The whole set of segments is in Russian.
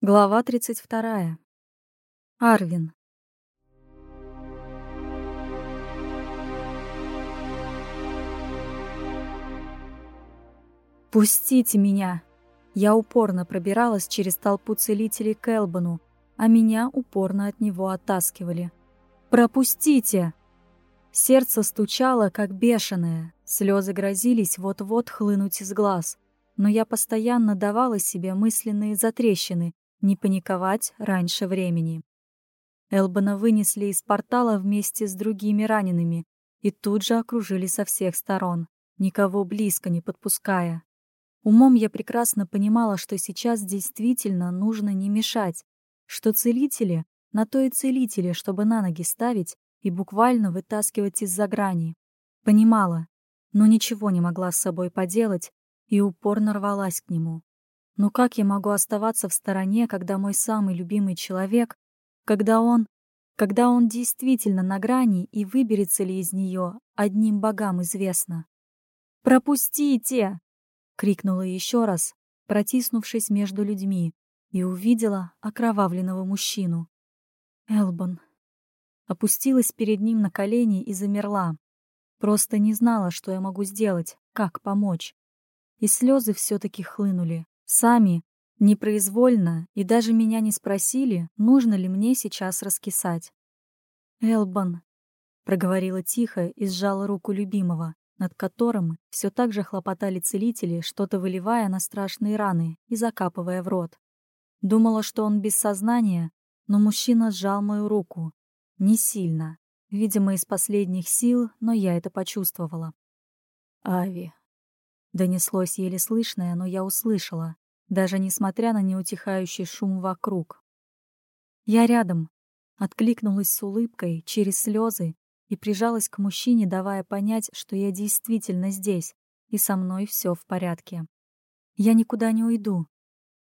Глава 32. Арвин. «Пустите меня!» Я упорно пробиралась через толпу целителей к Элбану, а меня упорно от него оттаскивали. «Пропустите!» Сердце стучало, как бешеное, слезы грозились вот-вот хлынуть из глаз, но я постоянно давала себе мысленные затрещины, не паниковать раньше времени. Элбана вынесли из портала вместе с другими ранеными и тут же окружили со всех сторон, никого близко не подпуская. Умом я прекрасно понимала, что сейчас действительно нужно не мешать, что целители на то и целители, чтобы на ноги ставить и буквально вытаскивать из-за грани. Понимала, но ничего не могла с собой поделать и упорно рвалась к нему. Но как я могу оставаться в стороне, когда мой самый любимый человек, когда он... когда он действительно на грани и выберется ли из нее, одним богам известно? «Пропустите!» — крикнула еще раз, протиснувшись между людьми, и увидела окровавленного мужчину. Элбан. Опустилась перед ним на колени и замерла. Просто не знала, что я могу сделать, как помочь. И слезы все-таки хлынули, Сами, непроизвольно, и даже меня не спросили, нужно ли мне сейчас раскисать. «Элбан», — проговорила тихо и сжала руку любимого, над которым все так же хлопотали целители, что-то выливая на страшные раны и закапывая в рот. Думала, что он без сознания, но мужчина сжал мою руку. Не сильно. Видимо, из последних сил, но я это почувствовала. «Ави», Донеслось еле слышное, но я услышала, даже несмотря на неутихающий шум вокруг. «Я рядом», — откликнулась с улыбкой через слезы и прижалась к мужчине, давая понять, что я действительно здесь, и со мной все в порядке. «Я никуда не уйду».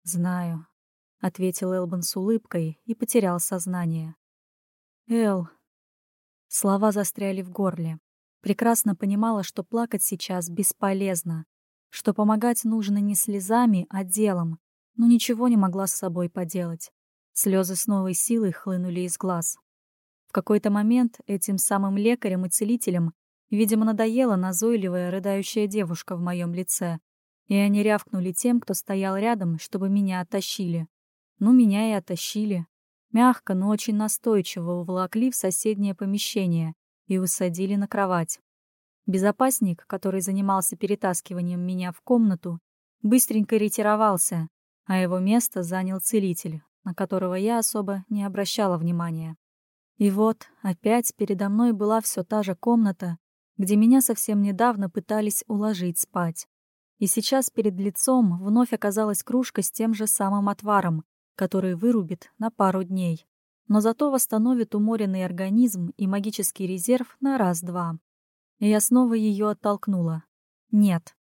«Знаю», — ответил Элбан с улыбкой и потерял сознание. «Эл...» Слова застряли в горле. Прекрасно понимала, что плакать сейчас бесполезно, что помогать нужно не слезами, а делом, но ничего не могла с собой поделать. Слезы с новой силой хлынули из глаз. В какой-то момент этим самым лекарем и целителем, видимо, надоела назойливая рыдающая девушка в моем лице, и они рявкнули тем, кто стоял рядом, чтобы меня оттащили. Ну, меня и оттащили. Мягко, но очень настойчиво уволокли в соседнее помещение, и усадили на кровать. Безопасник, который занимался перетаскиванием меня в комнату, быстренько ретировался, а его место занял целитель, на которого я особо не обращала внимания. И вот опять передо мной была все та же комната, где меня совсем недавно пытались уложить спать. И сейчас перед лицом вновь оказалась кружка с тем же самым отваром, который вырубит на пару дней но зато восстановит уморенный организм и магический резерв на раз-два. Я снова ее оттолкнула. «Нет».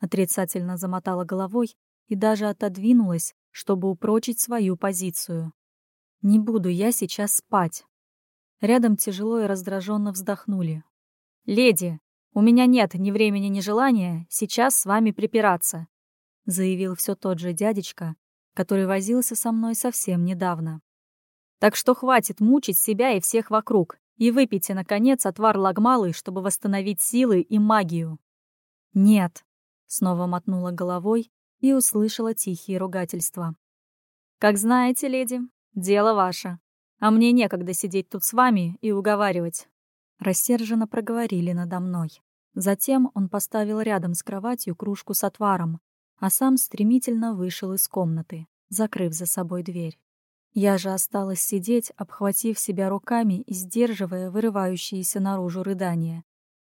Отрицательно замотала головой и даже отодвинулась, чтобы упрочить свою позицию. «Не буду я сейчас спать». Рядом тяжело и раздраженно вздохнули. «Леди, у меня нет ни времени, ни желания сейчас с вами припираться», заявил все тот же дядечка, который возился со мной совсем недавно. Так что хватит мучить себя и всех вокруг, и выпейте, наконец, отвар лагмалы, чтобы восстановить силы и магию. Нет, снова мотнула головой и услышала тихие ругательства. Как знаете, леди, дело ваше. А мне некогда сидеть тут с вами и уговаривать. Рассерженно проговорили надо мной. Затем он поставил рядом с кроватью кружку с отваром, а сам стремительно вышел из комнаты, закрыв за собой дверь. Я же осталась сидеть, обхватив себя руками и сдерживая вырывающиеся наружу рыдания.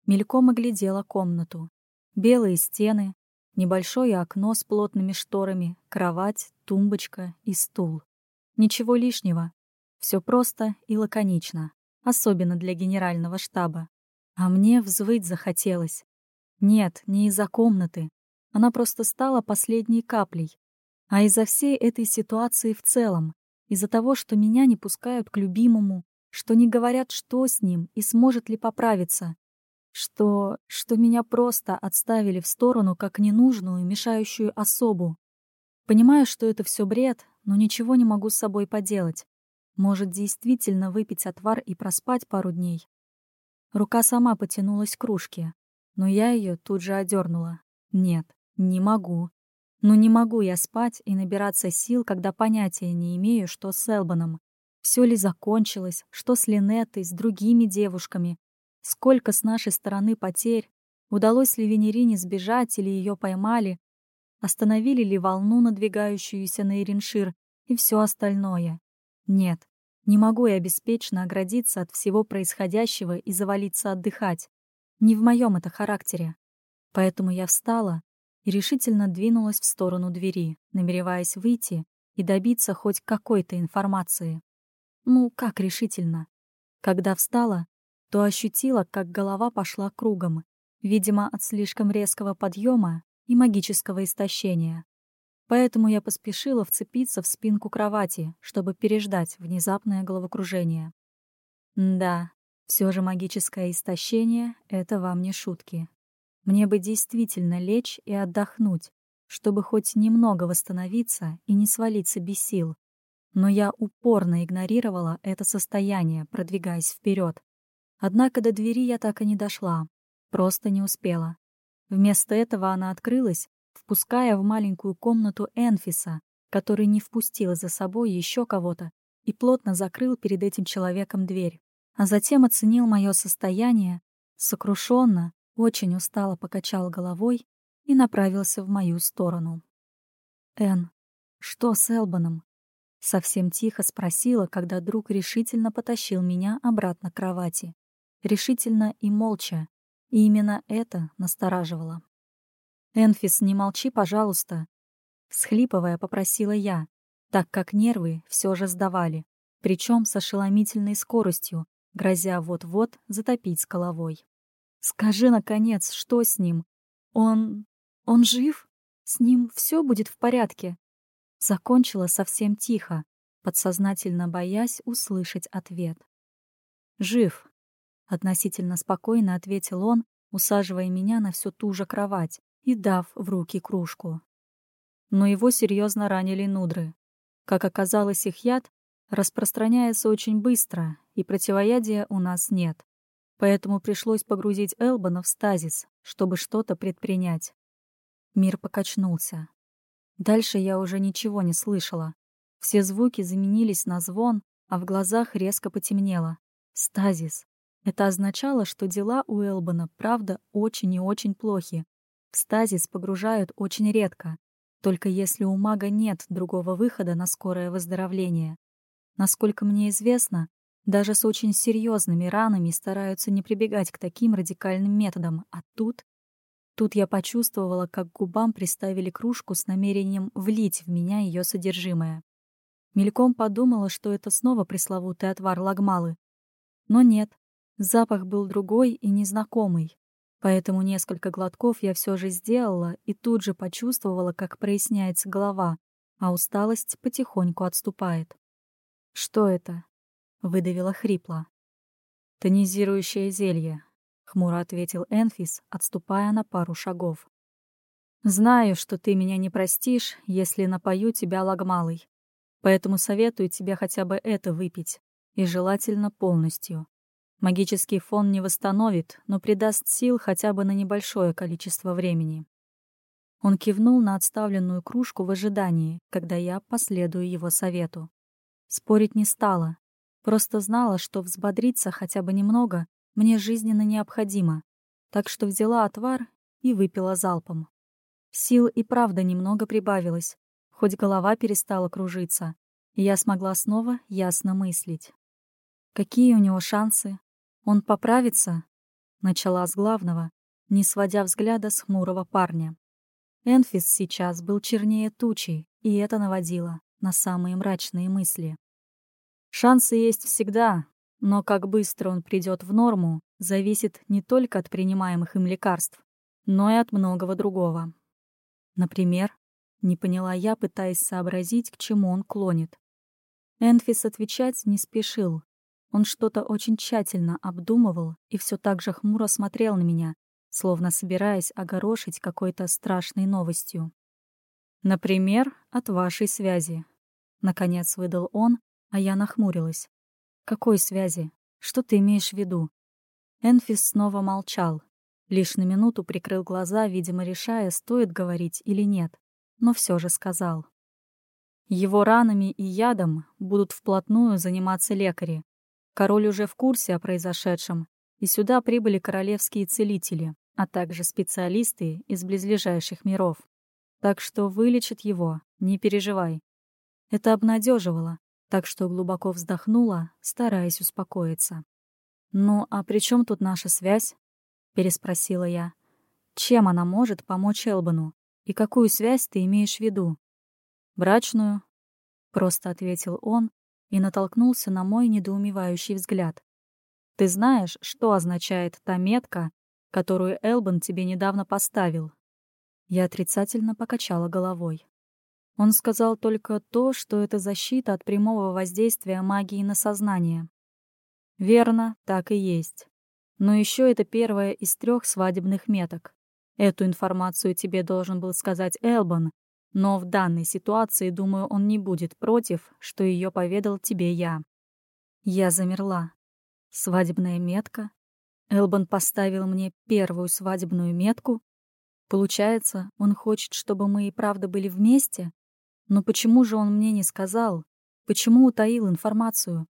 Мельком оглядела комнату. Белые стены, небольшое окно с плотными шторами, кровать, тумбочка и стул. Ничего лишнего. Все просто и лаконично, особенно для генерального штаба. А мне взвыть захотелось. Нет, не из-за комнаты. Она просто стала последней каплей. А из-за всей этой ситуации в целом, из-за того, что меня не пускают к любимому, что не говорят, что с ним и сможет ли поправиться, что... что меня просто отставили в сторону как ненужную, мешающую особу. Понимаю, что это все бред, но ничего не могу с собой поделать. Может, действительно выпить отвар и проспать пару дней? Рука сама потянулась к кружке, но я ее тут же одернула. Нет, не могу. Ну не могу я спать и набираться сил, когда понятия не имею, что с Элбаном. Все ли закончилось, что с Линеттой, с другими девушками, сколько с нашей стороны потерь, удалось ли Венерине сбежать или ее поймали, остановили ли волну, надвигающуюся на Ириншир, и все остальное. Нет, не могу я беспечно оградиться от всего происходящего и завалиться отдыхать. Не в моем это характере. Поэтому я встала и решительно двинулась в сторону двери, намереваясь выйти и добиться хоть какой-то информации. Ну, как решительно? Когда встала, то ощутила, как голова пошла кругом, видимо, от слишком резкого подъема и магического истощения. Поэтому я поспешила вцепиться в спинку кровати, чтобы переждать внезапное головокружение. Да, все же магическое истощение — это вам не шутки. Мне бы действительно лечь и отдохнуть, чтобы хоть немного восстановиться и не свалиться без сил. Но я упорно игнорировала это состояние, продвигаясь вперед. Однако до двери я так и не дошла, просто не успела. Вместо этого она открылась, впуская в маленькую комнату Энфиса, который не впустил за собой еще кого-то и плотно закрыл перед этим человеком дверь. А затем оценил мое состояние, сокрушенно, очень устало покачал головой и направился в мою сторону. «Эн, что с Элбаном?» Совсем тихо спросила, когда друг решительно потащил меня обратно к кровати. Решительно и молча. И именно это настораживало. «Энфис, не молчи, пожалуйста!» Схлипывая, попросила я, так как нервы все же сдавали, причем с ошеломительной скоростью, грозя вот-вот затопить с головой. Скажи, наконец, что с ним? Он... он жив? С ним все будет в порядке?» Закончила совсем тихо, подсознательно боясь услышать ответ. «Жив», — относительно спокойно ответил он, усаживая меня на всю ту же кровать и дав в руки кружку. Но его серьезно ранили нудры. Как оказалось, их яд распространяется очень быстро, и противоядия у нас нет поэтому пришлось погрузить Элбана в стазис, чтобы что-то предпринять. Мир покачнулся. Дальше я уже ничего не слышала. Все звуки заменились на звон, а в глазах резко потемнело. Стазис. Это означало, что дела у Элбана, правда, очень и очень плохи. В стазис погружают очень редко, только если у мага нет другого выхода на скорое выздоровление. Насколько мне известно, даже с очень серьезными ранами стараются не прибегать к таким радикальным методам, а тут... Тут я почувствовала, как губам приставили кружку с намерением влить в меня ее содержимое. Мельком подумала, что это снова пресловутый отвар лагмалы. Но нет, запах был другой и незнакомый. Поэтому несколько глотков я все же сделала и тут же почувствовала, как проясняется голова, а усталость потихоньку отступает. Что это? Выдавила хрипло. «Тонизирующее зелье», — хмуро ответил Энфис, отступая на пару шагов. «Знаю, что ты меня не простишь, если напою тебя лагмалой, поэтому советую тебе хотя бы это выпить, и желательно полностью. Магический фон не восстановит, но придаст сил хотя бы на небольшое количество времени». Он кивнул на отставленную кружку в ожидании, когда я последую его совету. Спорить не стала, Просто знала, что взбодриться хотя бы немного мне жизненно необходимо, так что взяла отвар и выпила залпом. Сил и правда немного прибавилось, хоть голова перестала кружиться, и я смогла снова ясно мыслить. Какие у него шансы? Он поправится? Начала с главного, не сводя взгляда с хмурого парня. Энфис сейчас был чернее тучи, и это наводило на самые мрачные мысли. Шансы есть всегда, но как быстро он придет в норму, зависит не только от принимаемых им лекарств, но и от многого другого. Например, не поняла я, пытаясь сообразить, к чему он клонит. Энфис отвечать не спешил. Он что-то очень тщательно обдумывал и все так же хмуро смотрел на меня, словно собираясь огорошить какой-то страшной новостью. Например, от вашей связи. Наконец выдал он, а я нахмурилась. «Какой связи? Что ты имеешь в виду?» Энфис снова молчал. Лишь на минуту прикрыл глаза, видимо, решая, стоит говорить или нет. Но все же сказал. Его ранами и ядом будут вплотную заниматься лекари. Король уже в курсе о произошедшем, и сюда прибыли королевские целители, а также специалисты из близлежащих миров. Так что вылечат его, не переживай. Это обнадеживало, так что глубоко вздохнула, стараясь успокоиться. «Ну, а при чем тут наша связь?» — переспросила я. «Чем она может помочь Элбану? И какую связь ты имеешь в виду?» «Брачную», — просто ответил он и натолкнулся на мой недоумевающий взгляд. «Ты знаешь, что означает та метка, которую Элбан тебе недавно поставил?» Я отрицательно покачала головой. Он сказал только то, что это защита от прямого воздействия магии на сознание. Верно, так и есть. Но еще это первая из трех свадебных меток. Эту информацию тебе должен был сказать Элбан, но в данной ситуации, думаю, он не будет против, что ее поведал тебе я. Я замерла. Свадебная метка? Элбан поставил мне первую свадебную метку? Получается, он хочет, чтобы мы и правда были вместе? Но почему же он мне не сказал? Почему утаил информацию?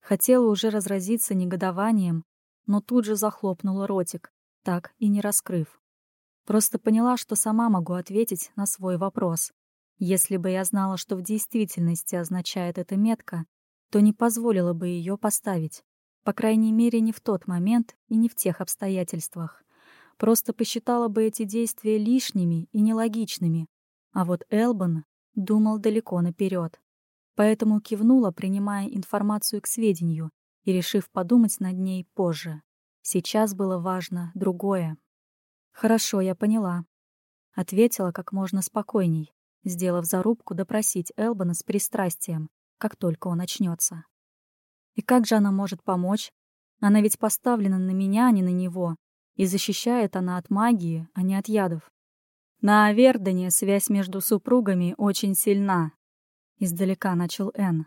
Хотела уже разразиться негодованием, но тут же захлопнула ротик, так и не раскрыв. Просто поняла, что сама могу ответить на свой вопрос. Если бы я знала, что в действительности означает эта метка, то не позволила бы ее поставить. По крайней мере, не в тот момент и не в тех обстоятельствах. Просто посчитала бы эти действия лишними и нелогичными. А вот Элбан думал далеко наперед. Поэтому кивнула, принимая информацию к сведению и решив подумать над ней позже. Сейчас было важно другое. «Хорошо, я поняла», — ответила как можно спокойней, сделав зарубку допросить Элбана с пристрастием, как только он очнется. «И как же она может помочь? Она ведь поставлена на меня, а не на него, и защищает она от магии, а не от ядов. На Авердане связь между супругами очень сильна. Издалека начал Н.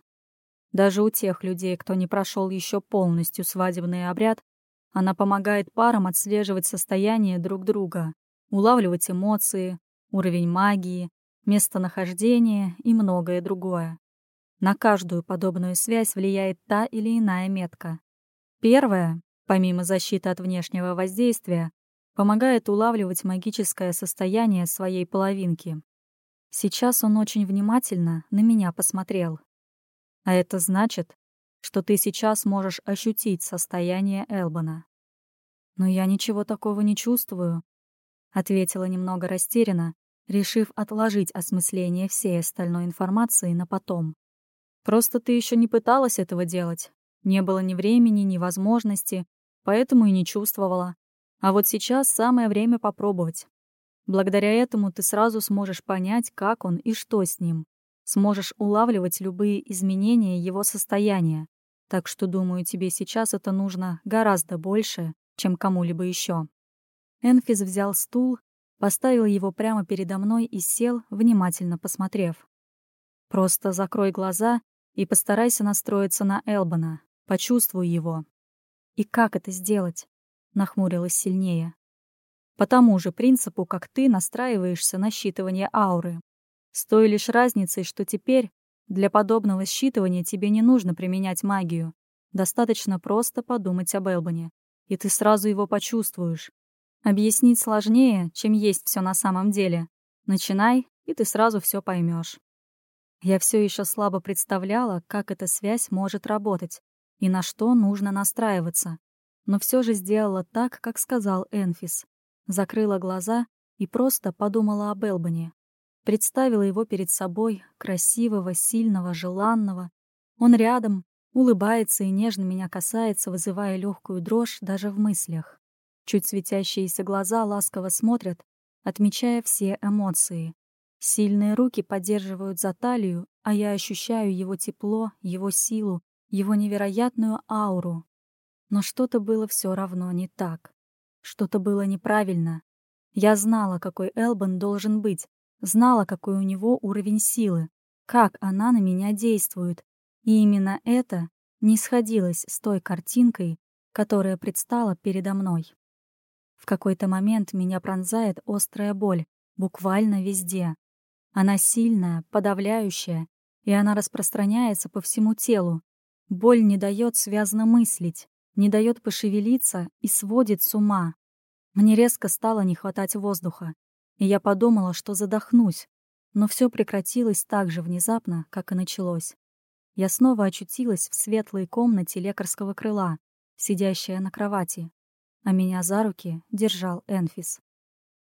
Даже у тех людей, кто не прошел еще полностью свадебный обряд, она помогает парам отслеживать состояние друг друга, улавливать эмоции, уровень магии, местонахождение и многое другое. На каждую подобную связь влияет та или иная метка. Первая, помимо защиты от внешнего воздействия, Помогает улавливать магическое состояние своей половинки. Сейчас он очень внимательно на меня посмотрел. А это значит, что ты сейчас можешь ощутить состояние Элбана. Но я ничего такого не чувствую, ответила немного растерянно, решив отложить осмысление всей остальной информации на потом. Просто ты еще не пыталась этого делать. Не было ни времени, ни возможности, поэтому и не чувствовала. А вот сейчас самое время попробовать. Благодаря этому ты сразу сможешь понять, как он и что с ним. Сможешь улавливать любые изменения его состояния. Так что, думаю, тебе сейчас это нужно гораздо больше, чем кому-либо еще. Энфис взял стул, поставил его прямо передо мной и сел, внимательно посмотрев. Просто закрой глаза и постарайся настроиться на Элбана. Почувствуй его. И как это сделать? Нахмурилась сильнее. По тому же принципу, как ты настраиваешься на считывание ауры. С той лишь разницей, что теперь для подобного считывания тебе не нужно применять магию. Достаточно просто подумать об Элбане, и ты сразу его почувствуешь. Объяснить сложнее, чем есть все на самом деле. Начинай, и ты сразу все поймешь. Я все еще слабо представляла, как эта связь может работать и на что нужно настраиваться но все же сделала так, как сказал Энфис. Закрыла глаза и просто подумала об Элбане. Представила его перед собой, красивого, сильного, желанного. Он рядом, улыбается и нежно меня касается, вызывая легкую дрожь даже в мыслях. Чуть светящиеся глаза ласково смотрят, отмечая все эмоции. Сильные руки поддерживают за талию, а я ощущаю его тепло, его силу, его невероятную ауру, но что-то было все равно не так. Что-то было неправильно. Я знала, какой Элбан должен быть, знала, какой у него уровень силы. как она на меня действует. И именно это не сходилось с той картинкой, которая предстала передо мной. В какой-то момент меня пронзает острая боль, буквально везде. Она сильная, подавляющая, и она распространяется по всему телу. Боль не дает связно мыслить, не дает пошевелиться и сводит с ума. Мне резко стало не хватать воздуха, и я подумала, что задохнусь, но все прекратилось так же внезапно, как и началось. Я снова очутилась в светлой комнате лекарского крыла, сидящая на кровати, а меня за руки держал Энфис.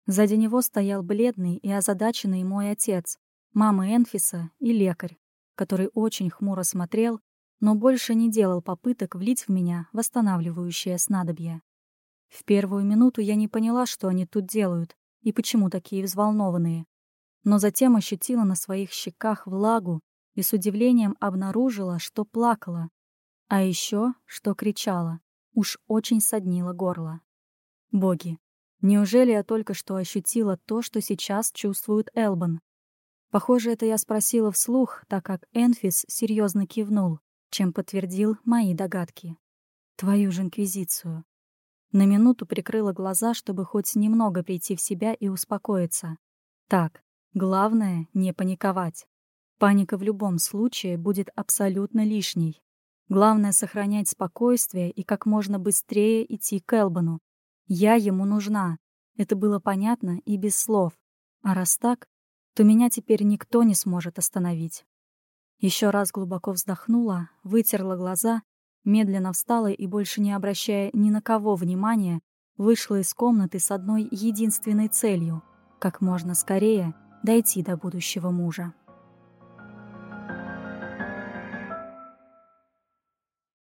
Сзади него стоял бледный и озадаченный мой отец, мама Энфиса и лекарь, который очень хмуро смотрел, но больше не делал попыток влить в меня восстанавливающее снадобье. В первую минуту я не поняла, что они тут делают и почему такие взволнованные, но затем ощутила на своих щеках влагу и с удивлением обнаружила, что плакала, а еще, что кричала, уж очень соднило горло. Боги, неужели я только что ощутила то, что сейчас чувствует Элбан? Похоже, это я спросила вслух, так как Энфис серьезно кивнул, чем подтвердил мои догадки. Твою же инквизицию. На минуту прикрыла глаза, чтобы хоть немного прийти в себя и успокоиться. Так, главное — не паниковать. Паника в любом случае будет абсолютно лишней. Главное — сохранять спокойствие и как можно быстрее идти к Элбану. Я ему нужна. Это было понятно и без слов. А раз так, то меня теперь никто не сможет остановить. Еще раз глубоко вздохнула, вытерла глаза, медленно встала и, больше не обращая ни на кого внимания, вышла из комнаты с одной единственной целью — как можно скорее дойти до будущего мужа.